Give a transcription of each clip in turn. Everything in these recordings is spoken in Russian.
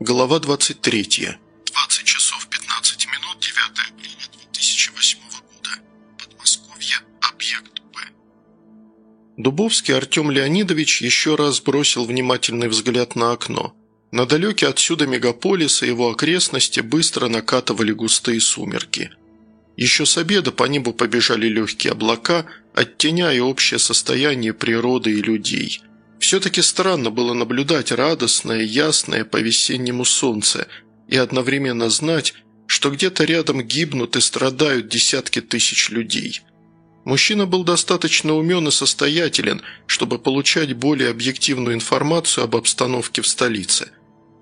Глава 23. 20 часов 15 минут 9 апреля 2008 года. Подмосковье. Объект Б. Дубовский Артем Леонидович еще раз бросил внимательный взгляд на окно. На далекий отсюда мегаполис и его окрестности быстро накатывали густые сумерки. Еще с обеда по небу побежали легкие облака, оттеняя общее состояние природы и людей – все-таки странно было наблюдать радостное, ясное по-весеннему солнце и одновременно знать, что где-то рядом гибнут и страдают десятки тысяч людей. Мужчина был достаточно умен и состоятелен, чтобы получать более объективную информацию об обстановке в столице.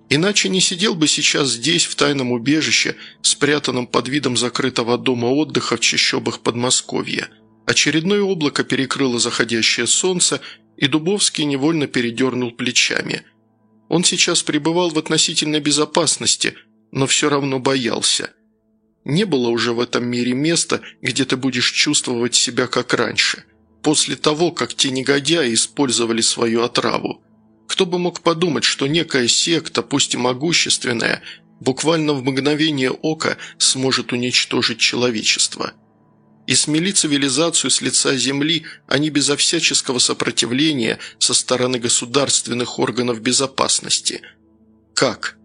Иначе не сидел бы сейчас здесь, в тайном убежище, спрятанном под видом закрытого дома отдыха в чащобах Подмосковья. Очередное облако перекрыло заходящее солнце, и Дубовский невольно передернул плечами. Он сейчас пребывал в относительной безопасности, но все равно боялся. Не было уже в этом мире места, где ты будешь чувствовать себя как раньше, после того, как те негодяи использовали свою отраву. Кто бы мог подумать, что некая секта, пусть и могущественная, буквально в мгновение ока сможет уничтожить человечество – и смели цивилизацию с лица земли они безо всяческого сопротивления со стороны государственных органов безопасности. Как?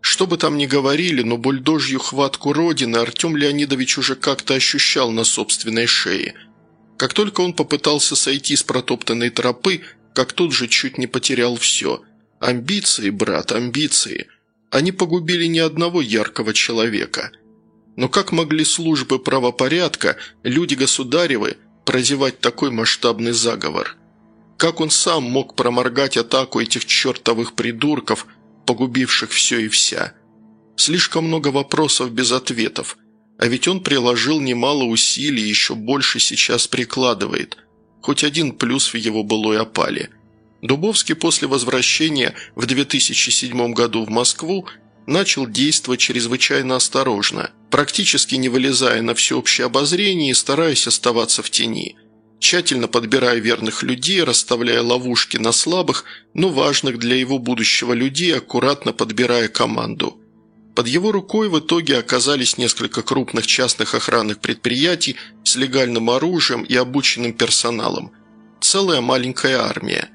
Что бы там ни говорили, но бульдожью хватку Родины Артем Леонидович уже как-то ощущал на собственной шее. Как только он попытался сойти с протоптанной тропы, как тут же чуть не потерял все. Амбиции, брат, амбиции. Они погубили ни одного яркого человека – но как могли службы правопорядка, люди государевы, прозевать такой масштабный заговор? Как он сам мог проморгать атаку этих чертовых придурков, погубивших все и вся? Слишком много вопросов без ответов. А ведь он приложил немало усилий еще больше сейчас прикладывает. Хоть один плюс в его былой опале. Дубовский после возвращения в 2007 году в Москву начал действовать чрезвычайно осторожно, практически не вылезая на всеобщее обозрение и стараясь оставаться в тени, тщательно подбирая верных людей, расставляя ловушки на слабых, но важных для его будущего людей, аккуратно подбирая команду. Под его рукой в итоге оказались несколько крупных частных охранных предприятий с легальным оружием и обученным персоналом. Целая маленькая армия.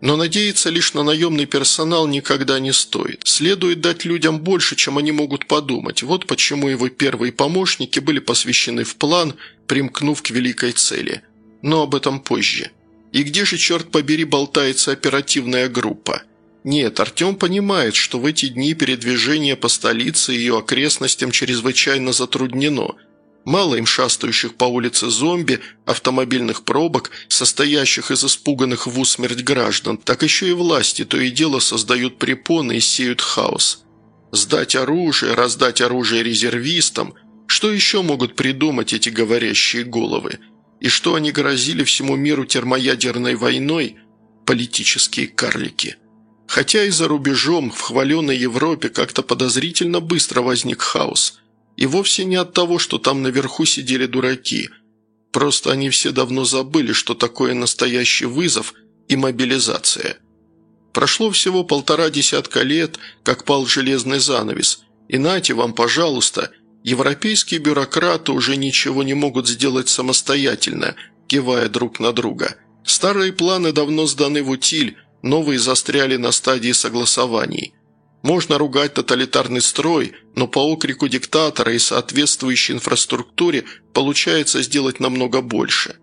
Но надеяться лишь на наемный персонал никогда не стоит. Следует дать людям больше, чем они могут подумать. Вот почему его первые помощники были посвящены в план, примкнув к великой цели. Но об этом позже. И где же, черт побери, болтается оперативная группа? Нет, Артем понимает, что в эти дни передвижение по столице и ее окрестностям чрезвычайно затруднено – Мало им шастающих по улице зомби, автомобильных пробок, состоящих из испуганных в усмерть граждан, так еще и власти то и дело создают препоны и сеют хаос. Сдать оружие, раздать оружие резервистам – что еще могут придумать эти говорящие головы? И что они грозили всему миру термоядерной войной? Политические карлики. Хотя и за рубежом, в хваленной Европе, как-то подозрительно быстро возник хаос – и вовсе не от того, что там наверху сидели дураки. Просто они все давно забыли, что такое настоящий вызов и мобилизация. Прошло всего полтора десятка лет, как пал железный занавес. И нате вам, пожалуйста, европейские бюрократы уже ничего не могут сделать самостоятельно, кивая друг на друга. Старые планы давно сданы в утиль, новые застряли на стадии согласований – можно ругать тоталитарный строй, но по окрику диктатора и соответствующей инфраструктуре получается сделать намного больше.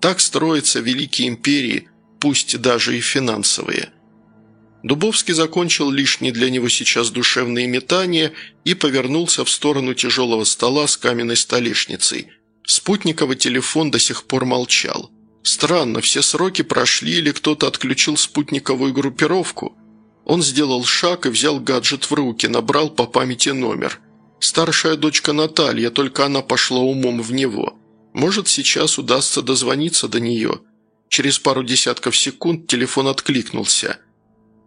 Так строятся великие империи, пусть даже и финансовые. Дубовский закончил лишние для него сейчас душевные метания и повернулся в сторону тяжелого стола с каменной столешницей. Спутниковый телефон до сих пор молчал. Странно, все сроки прошли или кто-то отключил спутниковую группировку – он сделал шаг и взял гаджет в руки, набрал по памяти номер. Старшая дочка Наталья, только она пошла умом в него. Может, сейчас удастся дозвониться до нее. Через пару десятков секунд телефон откликнулся.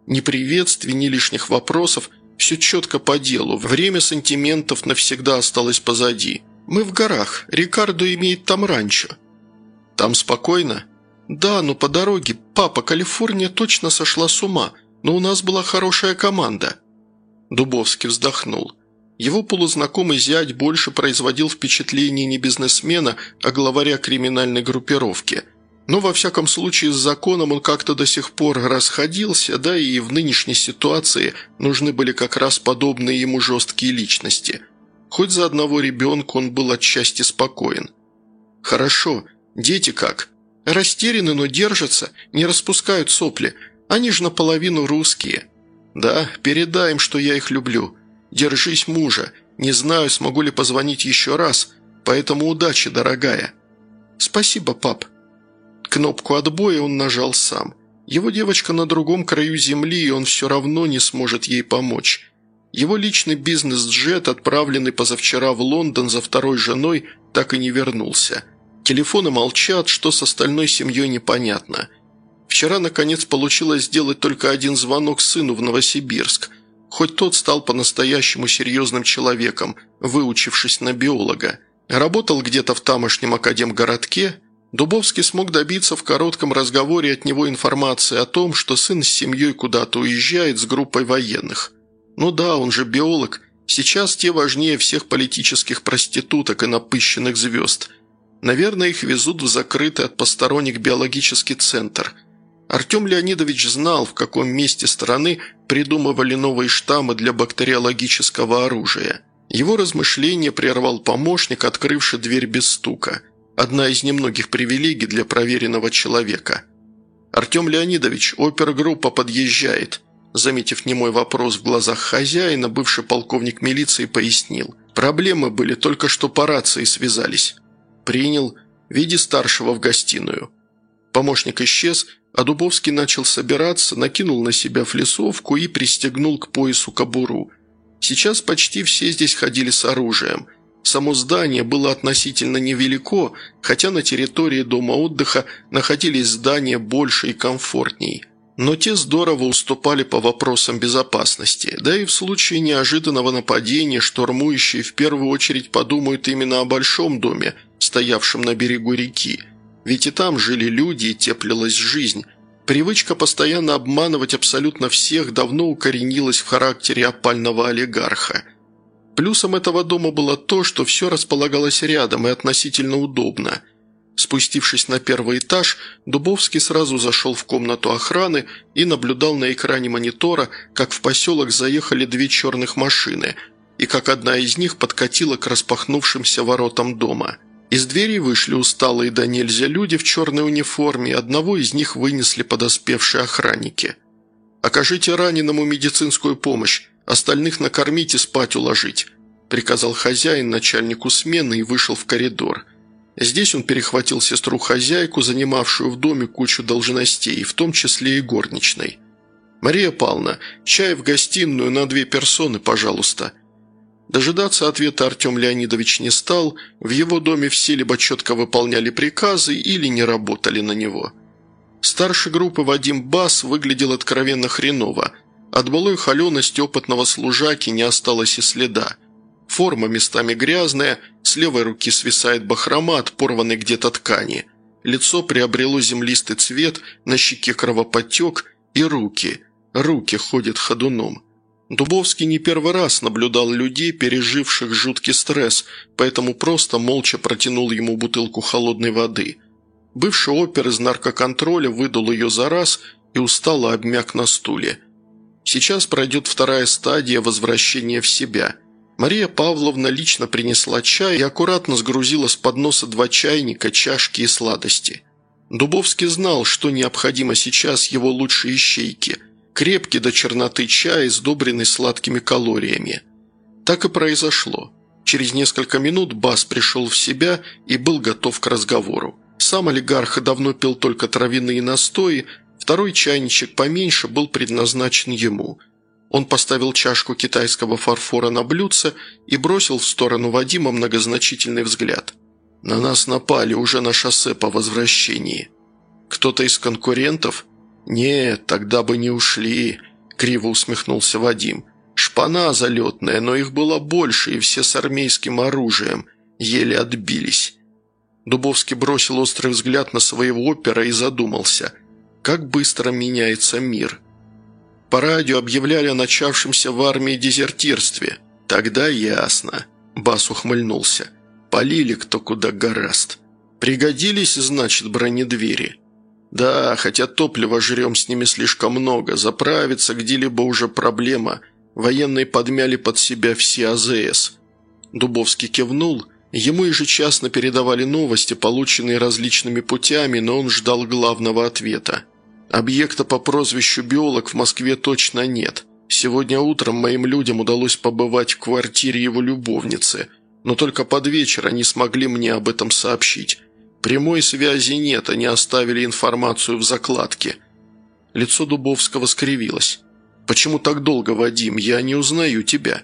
Ни приветствий, ни лишних вопросов, все четко по делу. Время сантиментов навсегда осталось позади. Мы в горах, Рикардо имеет там ранчо. Там спокойно? Да, но по дороге, папа, Калифорния точно сошла с ума – но у нас была хорошая команда». Дубовский вздохнул. Его полузнакомый зять больше производил впечатление не бизнесмена, а главаря криминальной группировки. Но во всяком случае с законом он как-то до сих пор расходился, да и в нынешней ситуации нужны были как раз подобные ему жесткие личности. Хоть за одного ребенка он был отчасти спокоен. «Хорошо. Дети как?» «Растеряны, но держатся, не распускают сопли. Они же наполовину русские». «Да, передай им, что я их люблю. Держись, мужа. Не знаю, смогу ли позвонить еще раз, поэтому удачи, дорогая». «Спасибо, пап». Кнопку отбоя он нажал сам. Его девочка на другом краю земли, и он все равно не сможет ей помочь. Его личный бизнес-джет, отправленный позавчера в Лондон за второй женой, так и не вернулся. Телефоны молчат, что с остальной семьей непонятно. Вчера, наконец, получилось сделать только один звонок сыну в Новосибирск. Хоть тот стал по-настоящему серьезным человеком, выучившись на биолога. Работал где-то в тамошнем академгородке. Дубовский смог добиться в коротком разговоре от него информации о том, что сын с семьей куда-то уезжает с группой военных. Ну да, он же биолог. Сейчас те важнее всех политических проституток и напыщенных звезд. Наверное, их везут в закрытый от посторонних биологический центр – Артем Леонидович знал, в каком месте страны придумывали новые штаммы для бактериологического оружия. Его размышления прервал помощник, открывший дверь без стука. Одна из немногих привилегий для проверенного человека. «Артем Леонидович, опергруппа подъезжает», Заметив немой вопрос в глазах хозяина, бывший полковник милиции пояснил. «Проблемы были, только что по рации связались». «Принял. Веди старшего в гостиную». Помощник исчез, а Дубовский начал собираться, накинул на себя флисовку и пристегнул к поясу кобуру. Сейчас почти все здесь ходили с оружием. Само здание было относительно невелико, хотя на территории дома отдыха находились здания больше и комфортней. Но те здорово уступали по вопросам безопасности, да и в случае неожиданного нападения штурмующие в первую очередь подумают именно о большом доме, стоявшем на берегу реки – ведь и там жили люди и теплилась жизнь. Привычка постоянно обманывать абсолютно всех давно укоренилась в характере опального олигарха. Плюсом этого дома было то, что все располагалось рядом и относительно удобно. Спустившись на первый этаж, Дубовский сразу зашел в комнату охраны и наблюдал на экране монитора, как в поселок заехали две черных машины и как одна из них подкатила к распахнувшимся воротам дома – из двери вышли усталые до нельзя люди в черной униформе, одного из них вынесли подоспевшие охранники. «Окажите раненому медицинскую помощь, остальных накормить и спать уложить», приказал хозяин начальнику смены и вышел в коридор. Здесь он перехватил сестру-хозяйку, занимавшую в доме кучу должностей, в том числе и горничной. «Мария Павловна, чай в гостиную на две персоны, пожалуйста», Дожидаться ответа Артем Леонидович не стал, в его доме все либо четко выполняли приказы или не работали на него. Старший группы Вадим Бас выглядел откровенно хреново. От былой холености опытного служаки не осталось и следа. Форма местами грязная, с левой руки свисает бахрома от порванной где-то ткани. Лицо приобрело землистый цвет, на щеке кровоподтек и руки. Руки ходят ходуном. Дубовский не первый раз наблюдал людей, переживших жуткий стресс, поэтому просто молча протянул ему бутылку холодной воды. Бывший опер из наркоконтроля выдал ее за раз и устало обмяк на стуле. Сейчас пройдет вторая стадия возвращения в себя. Мария Павловна лично принесла чай и аккуратно сгрузила с подноса два чайника, чашки и сладости. Дубовский знал, что необходимо сейчас его лучшие ищейки – крепкий до черноты чай, сдобренный сладкими калориями. Так и произошло. Через несколько минут Бас пришел в себя и был готов к разговору. Сам олигарх давно пил только травяные настои, второй чайничек поменьше был предназначен ему. Он поставил чашку китайского фарфора на блюдце и бросил в сторону Вадима многозначительный взгляд. «На нас напали уже на шоссе по возвращении. Кто-то из конкурентов?» «Нет, тогда бы не ушли», – криво усмехнулся Вадим. «Шпана залетная, но их было больше, и все с армейским оружием. Еле отбились». Дубовский бросил острый взгляд на своего опера и задумался. «Как быстро меняется мир». По радио объявляли о начавшемся в армии дезертирстве. Тогда ясно. Бас ухмыльнулся. Полили кто куда гораст. Пригодились, значит, бронедвери. Да, хотя топлива жрем с ними слишком много, заправиться где-либо уже проблема. Военные подмяли под себя все АЗС. Дубовский кивнул. Ему ежечасно передавали новости, полученные различными путями, но он ждал главного ответа. Объекта по прозвищу «Биолог» в Москве точно нет. Сегодня утром моим людям удалось побывать в квартире его любовницы, но только под вечер они смогли мне об этом сообщить. Прямой связи нет, они оставили информацию в закладке. Лицо Дубовского скривилось. «Почему так долго, Вадим? Я не узнаю тебя».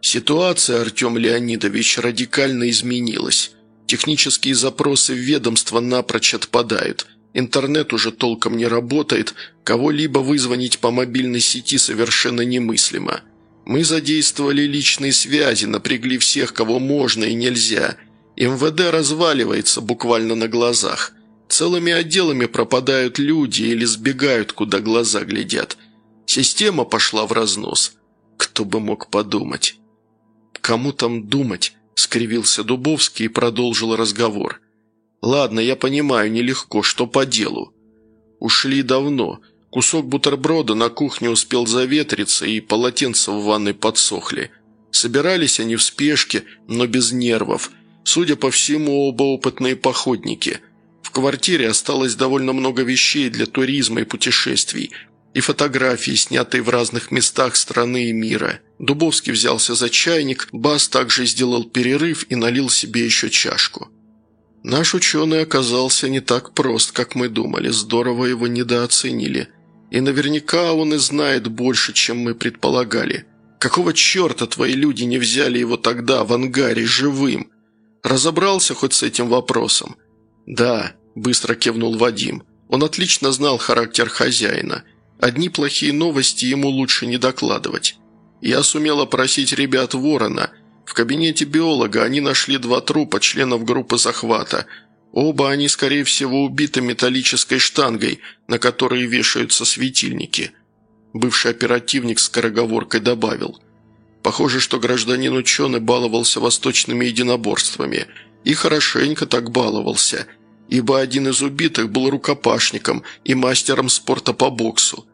Ситуация, Артем Леонидович, радикально изменилась. Технические запросы в ведомство напрочь отпадают. Интернет уже толком не работает, кого-либо вызвонить по мобильной сети совершенно немыслимо. Мы задействовали личные связи, напрягли всех, кого можно и нельзя. МВД разваливается буквально на глазах. Целыми отделами пропадают люди или сбегают, куда глаза глядят. Система пошла в разнос. Кто бы мог подумать? «Кому там думать?» – скривился Дубовский и продолжил разговор. «Ладно, я понимаю, нелегко, что по делу. Ушли давно. Кусок бутерброда на кухне успел заветриться, и полотенца в ванной подсохли. Собирались они в спешке, но без нервов. Судя по всему, оба опытные походники. В квартире осталось довольно много вещей для туризма и путешествий – и фотографии, снятые в разных местах страны и мира. Дубовский взялся за чайник, Бас также сделал перерыв и налил себе еще чашку. Наш ученый оказался не так прост, как мы думали, здорово его недооценили. И наверняка он и знает больше, чем мы предполагали. Какого черта твои люди не взяли его тогда в ангаре живым? Разобрался хоть с этим вопросом? Да, быстро кивнул Вадим. Он отлично знал характер хозяина – Одни плохие новости ему лучше не докладывать. Я сумела просить ребят Ворона. В кабинете биолога они нашли два трупа членов группы захвата. Оба они, скорее всего, убиты металлической штангой, на которой вешаются светильники. Бывший оперативник с скороговоркой добавил. Похоже, что гражданин ученый баловался восточными единоборствами. И хорошенько так баловался – ибо один из убитых был рукопашником и мастером спорта по боксу.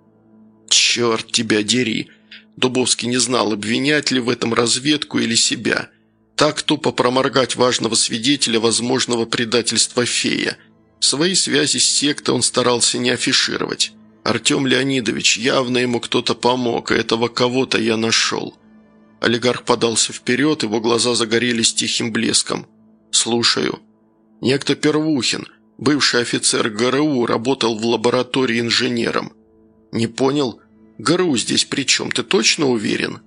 «Черт тебя дери!» Дубовский не знал, обвинять ли в этом разведку или себя. Так тупо проморгать важного свидетеля возможного предательства фея. Свои связи с сектой он старался не афишировать. «Артем Леонидович, явно ему кто-то помог, и этого кого-то я нашел». Олигарх подался вперед, его глаза загорелись тихим блеском. «Слушаю». Некто Первухин, бывший офицер ГРУ, работал в лаборатории инженером. Не понял? ГРУ здесь при чем, ты точно уверен?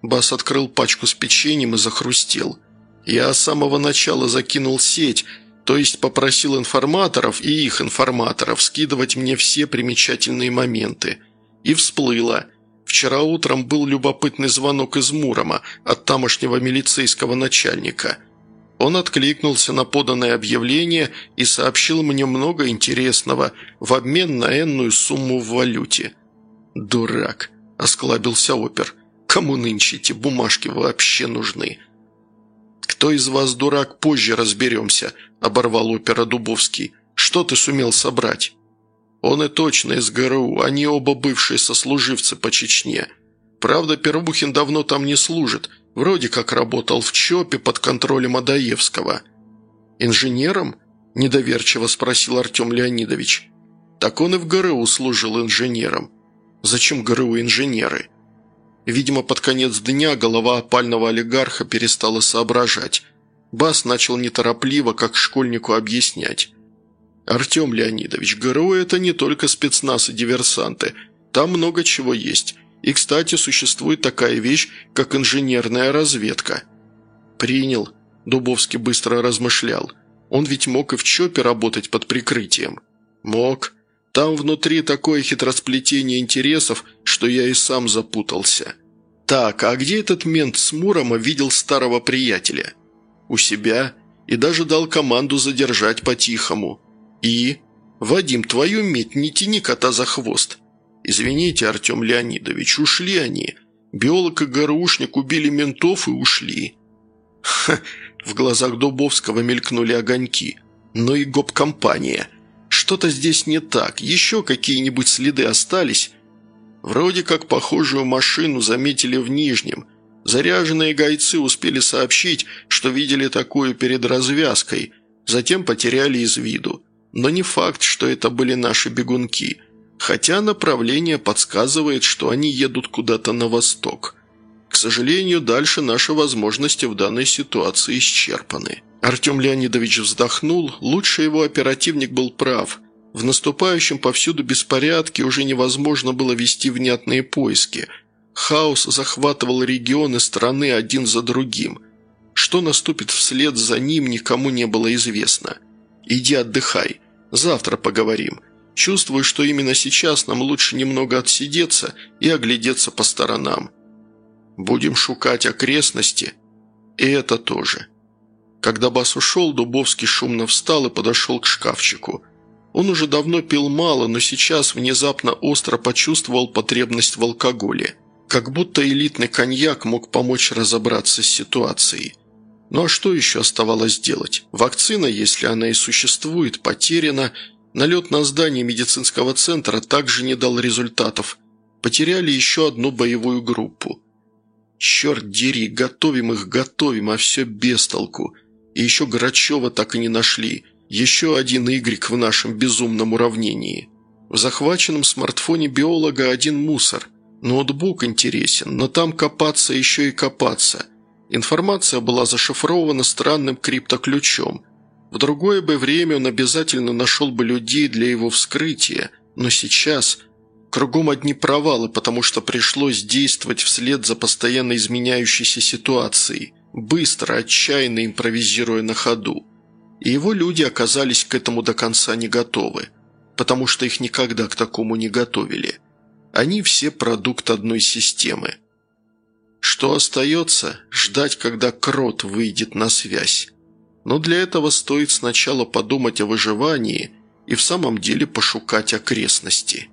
Бас открыл пачку с печеньем и захрустел. Я с самого начала закинул сеть, то есть попросил информаторов и их информаторов скидывать мне все примечательные моменты. И всплыло. Вчера утром был любопытный звонок из Мурома от тамошнего милицейского начальника – он откликнулся на поданное объявление и сообщил мне много интересного в обмен на энную сумму в валюте. «Дурак», – осклабился опер. «Кому нынче эти бумажки вообще нужны?» «Кто из вас дурак, позже разберемся», – оборвал опера Дубовский. «Что ты сумел собрать?» «Он и точно из ГРУ, они оба бывшие сослуживцы по Чечне. Правда, Первухин давно там не служит, Вроде как работал в ЧОПе под контролем Адаевского. «Инженером?» – недоверчиво спросил Артем Леонидович. «Так он и в ГРУ служил инженером. Зачем ГРУ инженеры?» Видимо, под конец дня голова опального олигарха перестала соображать. Бас начал неторопливо, как школьнику, объяснять. «Артем Леонидович, ГРУ – это не только спецназ и диверсанты. Там много чего есть. И, кстати, существует такая вещь, как инженерная разведка». «Принял», – Дубовский быстро размышлял. «Он ведь мог и в ЧОПе работать под прикрытием». «Мог. Там внутри такое хитросплетение интересов, что я и сам запутался». «Так, а где этот мент с Мурома видел старого приятеля?» «У себя. И даже дал команду задержать по-тихому». «И?» «Вадим, твою медь, не тяни кота за хвост». «Извините, Артем Леонидович, ушли они. Биолог и ГРУшник убили ментов и ушли». Ха, в глазах Дубовского мелькнули огоньки. «Ну и гоп-компания. Что-то здесь не так. Еще какие-нибудь следы остались?» Вроде как похожую машину заметили в Нижнем. Заряженные гайцы успели сообщить, что видели такую перед развязкой, затем потеряли из виду. Но не факт, что это были наши бегунки, хотя направление подсказывает, что они едут куда-то на восток. К сожалению, дальше наши возможности в данной ситуации исчерпаны. Артем Леонидович вздохнул, лучше его оперативник был прав. В наступающем повсюду беспорядке уже невозможно было вести внятные поиски. Хаос захватывал регионы страны один за другим. Что наступит вслед за ним, никому не было известно. «Иди отдыхай», Завтра поговорим. Чувствую, что именно сейчас нам лучше немного отсидеться и оглядеться по сторонам. Будем шукать окрестности. И это тоже». Когда Бас ушел, Дубовский шумно встал и подошел к шкафчику. Он уже давно пил мало, но сейчас внезапно остро почувствовал потребность в алкоголе. Как будто элитный коньяк мог помочь разобраться с ситуацией. Ну а что еще оставалось делать? Вакцина, если она и существует, потеряна. Налет на здание медицинского центра также не дал результатов. Потеряли еще одну боевую группу. Черт дери, готовим их, готовим, а все без толку. И еще Грачева так и не нашли. Еще один Y в нашем безумном уравнении. В захваченном смартфоне биолога один мусор. Ноутбук интересен, но там копаться еще и копаться – Информация была зашифрована странным криптоключом. В другое бы время он обязательно нашел бы людей для его вскрытия, но сейчас кругом одни провалы, потому что пришлось действовать вслед за постоянно изменяющейся ситуацией, быстро, отчаянно импровизируя на ходу. И его люди оказались к этому до конца не готовы, потому что их никогда к такому не готовили. Они все продукт одной системы – что остается? Ждать, когда крот выйдет на связь. Но для этого стоит сначала подумать о выживании и в самом деле пошукать окрестности.